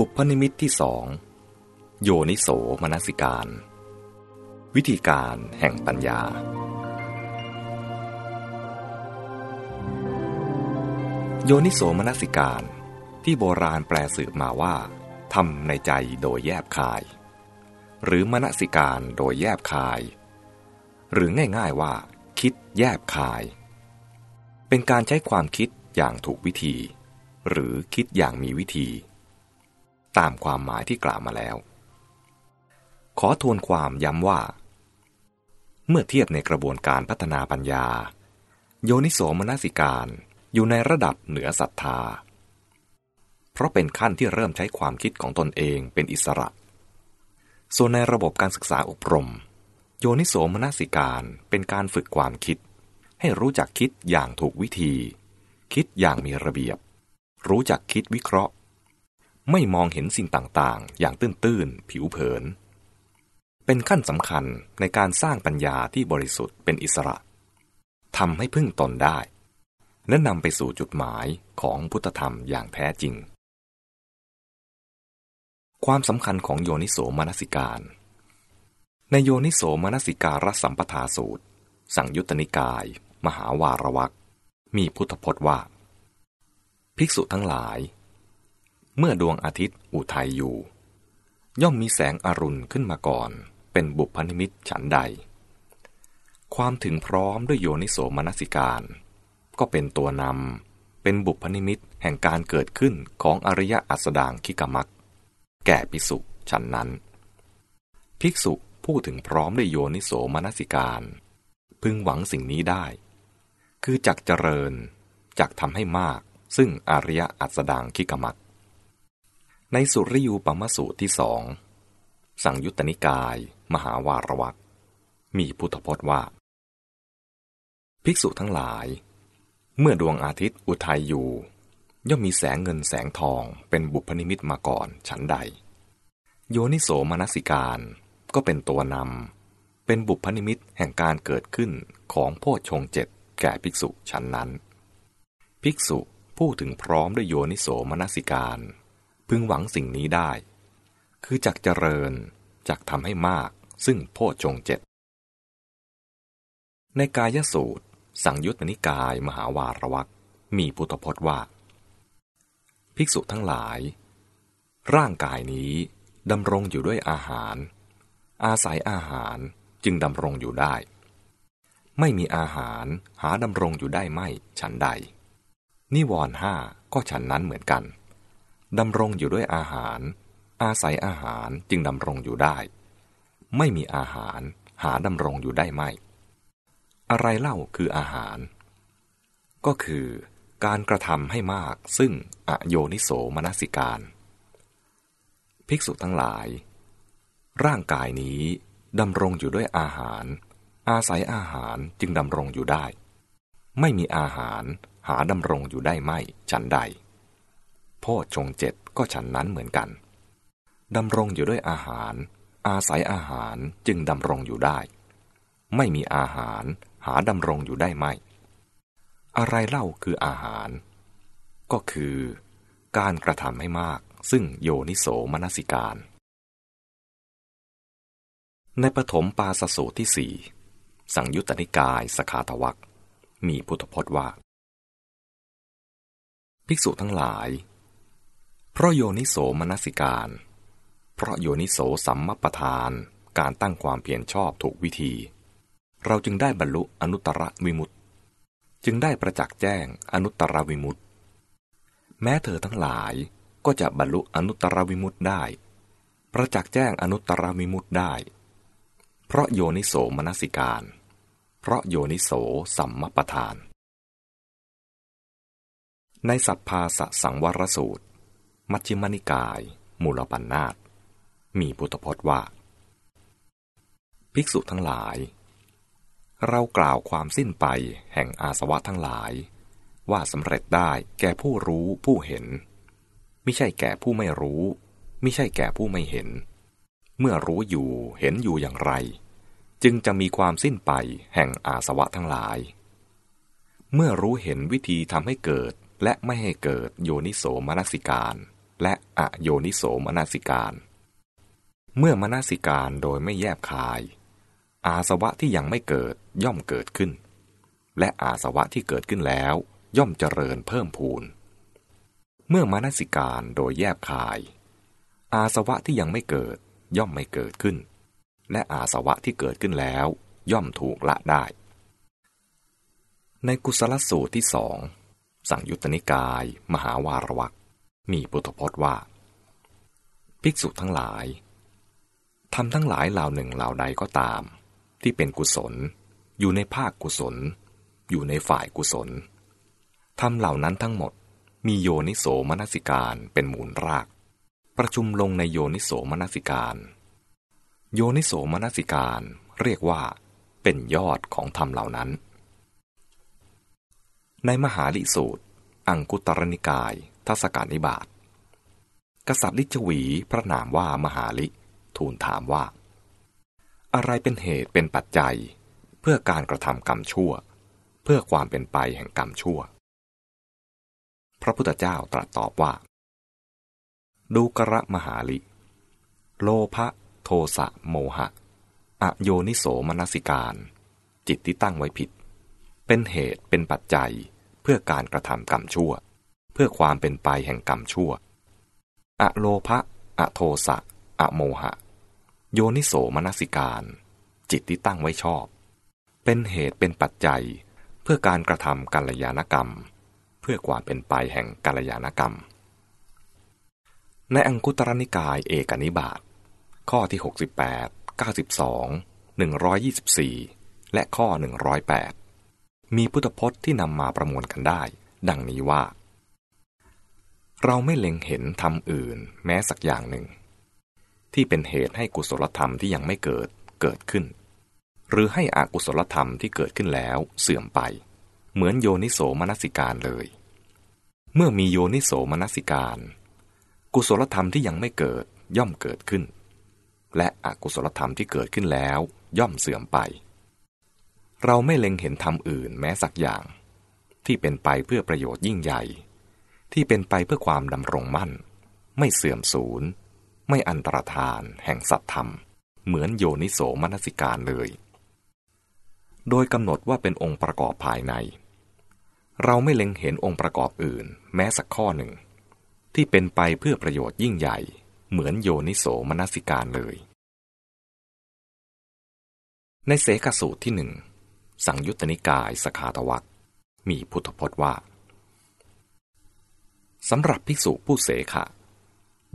บุพนิมิตที่สอง โยนิโสมนสิการ วิธีการแห่งปัญญา โยนิโสมนสิการ ที่โบราณแปลสืบมาว่าทำในใจโดยแยบคาย หรือมนสิการโดยแยบคาย หรือง่ายๆว่า คิดแยบคาย เป็นการใช้ความคิดอย่างถูกวิธี หรือคิดอย่างมีวิธี ตามความหมายที่กล่าวมาแล้ว ขอทวนความย้ำว่า เมื่อเทียบในกระบวนการพัฒนาปัญญา โยนิโสมนสิการอยู่ในระดับเหนือศรัทธา เพราะเป็นขั้นที่เริ่มใช้ความคิดของตนเองเป็นอิสระ ส่วนในระบบการศึกษาอบรม โยนิโสมนสิการเป็นการฝึกความคิด ให้รู้จักคิดอย่างถูกวิธี คิดอย่างมีระเบียบ รู้จักคิดวิเคราะห์ ไม่มองเห็นสิ่งต่างๆ อย่างตื้นๆ ผิวเผิน เป็นขั้นสำคัญในการสร้างปัญญาที่บริสุทธิ์เป็นอิสระทำให้พึ่งตนได้ และนำไปสู่จุดหมายของพุทธธรรมอย่างแท้จริง ความสำคัญของโยนิโสมนสิการ ในโยนิโสมนสิการสัมปทาสูตร สังยุตตนิกาย มหาวารวักมีพุทธพจน์ว่า ภิกษุทั้งหลาย เมื่อดวงอาทิตย์อุทัยอยู่ ย่อมมีแสงอรุณขึ้นมาก่อน เป็นบุพนิมิตฉันใด ความถึงพร้อมด้วยโยนิโสมนสิการ ก็เป็นตัวนำเป็นบุพนิมิตแห่งการเกิดขึ้นของอริยอัสดางคิกมักแก่ภิกษุฉันนั้น ภิกษุพูดถึงพร้อมด้วยโยนิโสมนสิการ พึงหวังสิ่งนี้ได้ คือจักเจริญจักทำให้มากซึ่งอริยอัสดางคิกมัก ในสุริยูปมสูตรที่สองสังยุตตนิกาย มหาวารวักมีพุทธพจน์ว่า ภิกษุทั้งหลาย เมื่อดวงอาทิตย์อุทัยอยู่ ย่อมมีแสงเงินแสงทองเป็นบุพนิมิตมาก่อนฉันใด โยนิโสมนสิการก็เป็นตัวนำเป็นบุพนิมิตแห่งการเกิดขึ้นของโพชฌงเจ็ดแก่ภิกษุฉันนั้น ภิกษุพูดถึงพร้อมด้วยโยนิโสมนสิการ พึงหวังสิ่งนี้ได้ คือจักเจริญจักทำให้มากซึ่งโพชงเจ็ดในกายสูตร สังยุตตนิกายมหาวารวักมีพุทธพจน์ว่า ภิกษุทั้งหลาย ร่างกายนี้ดำรงอยู่ด้วยอาหาร อาศัยอาหารจึงดำรงอยู่ได้ ไม่มีอาหารหาดำรงอยู่ได้ไม่ฉันใด นิวรห้าก็ฉันนั้นเหมือนกัน ดำรงอยู่ด้วยอาหาร อาศัยอาหารจึงดำรงอยู่ได้ ไม่มีอาหารหาดำรงอยู่ได้ไม่ อะไรเล่าคืออาหาร ก็คือการกระทำให้มากซึ่งอโยนิโสมนสิการ ภิกษุทั้งหลาย ร่างกายนี้ดำรงอยู่ด้วยอาหาร อาศัยอาหารจึงดำรงอยู่ได้ ไม่มีอาหารหาดำรงอยู่ได้ไม่ฉันใด พ่อชงเจ็ดก็ฉันนั้นเหมือนกันดำรงอยู่ด้วยอาหาร อาศัยอาหารจึงดำรงอยู่ได้ ไม่มีอาหารหาดำรงอยู่ได้ไม่อะไรเล่าคืออาหาร ก็คือ การกระทำให้มาก ซึ่งโยนิโสมนสิการ ในปฐมปาสสูตรที่สี่สังยุตตนิกายสขาทวักมีพุทธพจน์ว่า ภิกษุทั้งหลาย เพราะโยนิโสมนสิการ เพราะโยนิโสสัมมปทาน การตั้งความเพียรชอบถูกวิธี เราจึงได้บรรลุอนุตตรวิมุตติ จึงได้ประจักษ์แจ้งอนุตตรวิมุตติ แม้เธอทั้งหลายก็จะบรรลุอนุตตรวิมุตติได้ ประจักษ์แจ้งอนุตตรวิมุตติได้ เพราะโยนิโสมนสิการ เพราะโยนิโสสัมมปทาน ในสัพพาสสังวรสูตร มัชฌิมนิกาย มูลปัญนาตมีพุทธพจน์ว่า ภิกษุทั้งหลาย เรากล่าวความสิ้นไปแห่งอาสวะทั้งหลาย ว่าสำเร็จได้แก่ผู้รู้ผู้เห็น ไม่ใช่แก่ผู้ไม่รู้ ไม่ใช่แก่ผู้ไม่เห็น เมื่อรู้อยู่เห็นอยู่อย่างไร จึงจะมีความสิ้นไปแห่งอาสวะทั้งหลาย เมื่อรู้เห็นวิธีทำให้เกิดและไม่ให้เกิดโยนิโสมนสิการ และอโยนิโสมนสิการ เมื่อมนสิการโดยไม่แยบคาย อาสวะที่ยังไม่เกิดย่อมเกิดขึ้น และอาสวะที่เกิดขึ้นแล้ว ย่อมเจริญเพิ่มพูน เมื่อมนสิการโดยแยบคาย อาสวะที่ยังไม่เกิดย่อมไม่เกิดขึ้น และอาสวะที่เกิดขึ้นแล้ว ย่อมถูกละได้ ในกุศลสูตรที่สองสังยุตตนิกาย มหาวารวัก มีพุทธพจน์ว่า ภิกษุทั้งหลายทำทั้งหลายเหล่าหนึ่งเหล่าใดก็ตาม ที่เป็นกุศล อยู่ในภาคกุศล อยู่ในฝ่ายกุศลทำเหล่านั้นทั้งหมดมีโยนิโสมนสิการเป็นมูลราก ประชุมลงในโยนิโสมนสิการ โยนิโสมนสิการเรียกว่า เป็นยอดของธรรมเหล่านั้น ในมหาลิสูตร อังคุตรนิกาย ทศการนิบาตกษัตริย์ลิชวีพระนามว่ามหาลิ ทูลถามว่า อะไรเป็นเหตุเป็นปัจจัย เพื่อการกระทำกรรมชั่ว เพื่อความเป็นไปแห่งกรรมชั่ว พระพุทธเจ้าตรัสตอบว่า ดูกระมหาลิ โลภะโทสะโมหะ อโยนิโสมนสิการ จิตที่ตั้งไว้ผิด เป็นเหตุเป็นปัจจัยเพื่อการกระทำกรรมชั่ว เพื่อความเป็นไปแห่งกรรมชั่วอะโลภะอะโทสะอะโมหะ โยนิโสมนสิการ จิตที่ตั้งไว้ชอบ เป็นเหตุเป็นปัจจัย เพื่อการกระทำกัลยาณกรรม เพื่อความเป็นไปแห่งกัลยาณกรรม ในอังคุตรนิกายเอกนิบาต ข้อที่ 68 92 124 และข้อ 108 มีพุทธพจน์ที่นำมาประมวลกันได้ ดังนี้ว่า เราไม่เล็งเห็นธรรมอื่น แม้สักอย่างหนึ่ง ที่เป็นเหตุให้กุศลธรรมที่ยังไม่เกิดเกิดขึ้น หรือให้อกุศลธรรมที่เกิดขึ้นแล้วเสื่อมไป เหมือนโยนิโสมนสิการเลย เมื่อมีโยนิโสมนสิการ กุศลธรรมที่ยังไม่เกิดย่อมเกิดขึ้น และอกุศลธรรมที่เกิดขึ้นแล้วย่อมเสื่อมไป เราไม่เล็งเห็นธรรมอื่นแม้สักอย่าง ที่เป็นไปเพื่อประโยชน์ยิ่งใหญ่ ที่เป็นไปเพื่อความดำรงมั่น ไม่เสื่อมสูญ ไม่อันตรธานแห่งสัตธรรม เหมือนโยนิโสมนสิการเลย โดยกำหนดว่าเป็นองค์ประกอบภายใน เราไม่เล็งเห็นองค์ประกอบอื่น แม้สักข้อหนึ่ง ที่เป็นไปเพื่อประโยชน์ยิ่งใหญ่ เหมือนโยนิโสมนสิการเลย ในเสกสูตรที่หนึ่งสังยุตตนิกายสขาตวักมีพุทธพจน์ว่า สำหรับภิกษุผู้เสขะ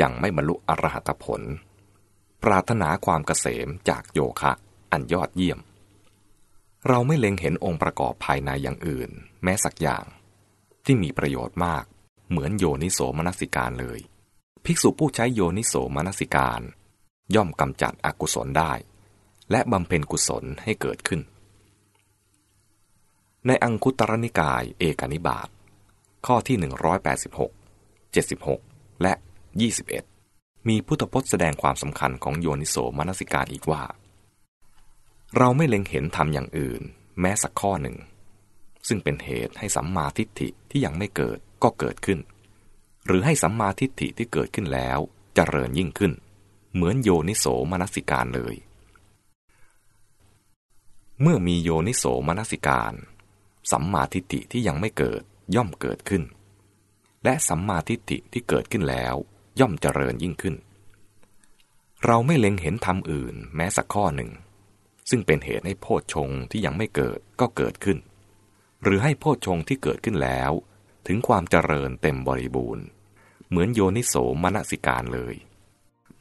ยังไม่บรรลุอรหัตผล ปรารถนาความเกษมจากโยคะอันยอดเยี่ยม เราไม่เล็งเห็นองค์ประกอบภายในอย่างอื่น แม้สักอย่าง ที่มีประโยชน์มาก เหมือนโยนิโสมนสิการเลย ภิกษุผู้ใช้โยนิโสมนสิการ ย่อมกำจัดอกุศลได้ และบำเพ็ญกุศลให้เกิดขึ้น ในอังคุตรนิกายเอกนิบาตข้อที่ 186 76 และ 21 มีพุทธพจน์แสดงความสำคัญของโยนิโสมนสิการอีกว่า เราไม่เล็งเห็นธรรมอย่างอื่น แม้สักข้อหนึ่ง ซึ่งเป็นเหตุให้สัมมาทิฏฐิที่ยังไม่เกิดก็เกิดขึ้น หรือให้สัมมาทิฏฐิที่เกิดขึ้นแล้วจเจริญยิ่งขึ้น เหมือนโยนิโสมนสิการเลยเมื่อมีโยนิโสมนสิการ สัมมาทิฏฐิที่ยังไม่เกิดย่อมเกิดขึ้น และสัมมาทิฏฐิที่เกิดขึ้นแล้ว ย่อมเจริญยิ่งขึ้น เราไม่เล็งเห็นธรรมอื่นแม้สักข้อหนึ่ง ซึ่งเป็นเหตุให้โพชฌงที่ยังไม่เกิดก็เกิดขึ้น หรือให้โพชฌงที่เกิดขึ้นแล้ว ถึงความเจริญเต็มบริบูรณ์ เหมือนโยนิโสมนสิการเลย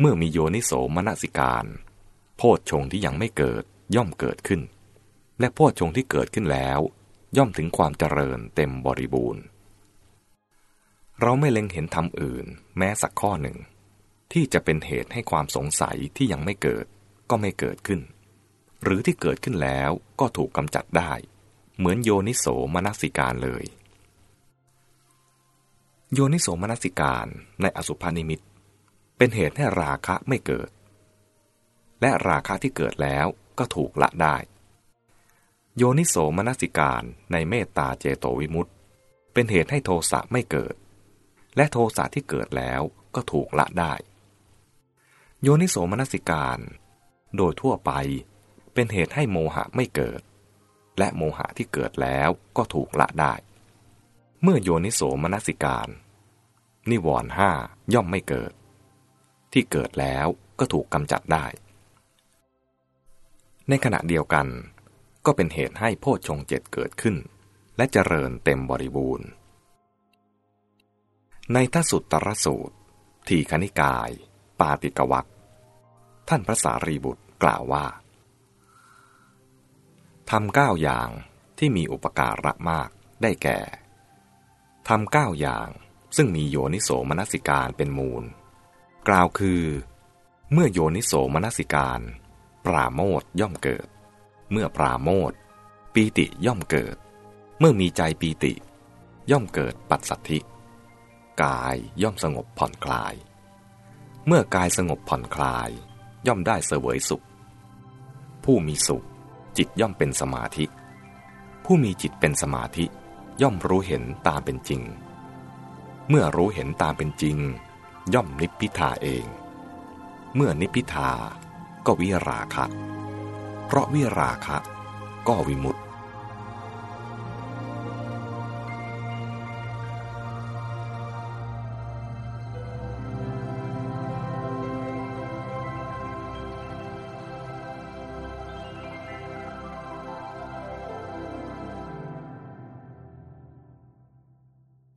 เมื่อมีโยนิโสมนสิการ โพชฌงที่ยังไม่เกิดย่อมเกิดขึ้น และโพชฌงที่เกิดขึ้นแล้ว ย่อมถึงความเจริญเต็มบริบูรณ์ เราไม่เล็งเห็นธรรมอื่น แม้สักข้อหนึ่ง ที่จะเป็นเหตุให้ความสงสัยที่ยังไม่เกิด ก็ไม่เกิดขึ้น หรือที่เกิดขึ้นแล้วก็ถูกกำจัดได้ เหมือนโยนิโสมนสิการเลย โยนิโสมนสิการในอสุภานิมิต เป็นเหตุให้ราคะไม่เกิด และราคะที่เกิดแล้วก็ถูกละได้ โยนิโสมนสิการในเมตตาเจโตวิมุตตเป็นเหตุให้โทสะไม่เกิด และโทสะที่เกิดแล้วก็ถูกละได้ โยนิโสมนสิการ โดยทั่วไปเป็นเหตุให้โมหะไม่เกิด และโมหะที่เกิดแล้วก็ถูกละได้ เมื่อโยนิโสมนสิการ นิวรณ์ห้าย่อมไม่เกิด ที่เกิดแล้วก็ถูกกำจัดได้ ในขณะเดียวกัน ก็เป็นเหตุให้โพชฌงเจ็ดเกิดขึ้น และเจริญเต็มบริบูรณ์ ในทสุตตรสูตร ทีคณิกาย ปาติกวักท่านพระสารีบุตรกล่าวว่าทำเก้าอย่างที่มีอุปการะมากได้แก่ทำเก้าอย่างซึ่งมีโยนิโสมนสิการเป็นมูล กล่าวคือ เมื่อโยนิโสมนสิการ ปราโมทย่อมเกิด เมื่อปราโมทปีติย่อมเกิด เมื่อมีใจปีติ ย่อมเกิดปัสสัทธิ กายย่อมสงบผ่อนคลาย เมื่อกายสงบผ่อนคลาย ย่อมได้เสวยสุข ผู้มีสุข จิตย่อมเป็นสมาธิ ผู้มีจิตเป็นสมาธิย่อมรู้เห็นตามเป็นจริง เมื่อรู้เห็นตามเป็นจริง ย่อมนิพพิทาเอง เมื่อนิพพิทาก็วิราคะ เพราะวิราคะก็วิมุตต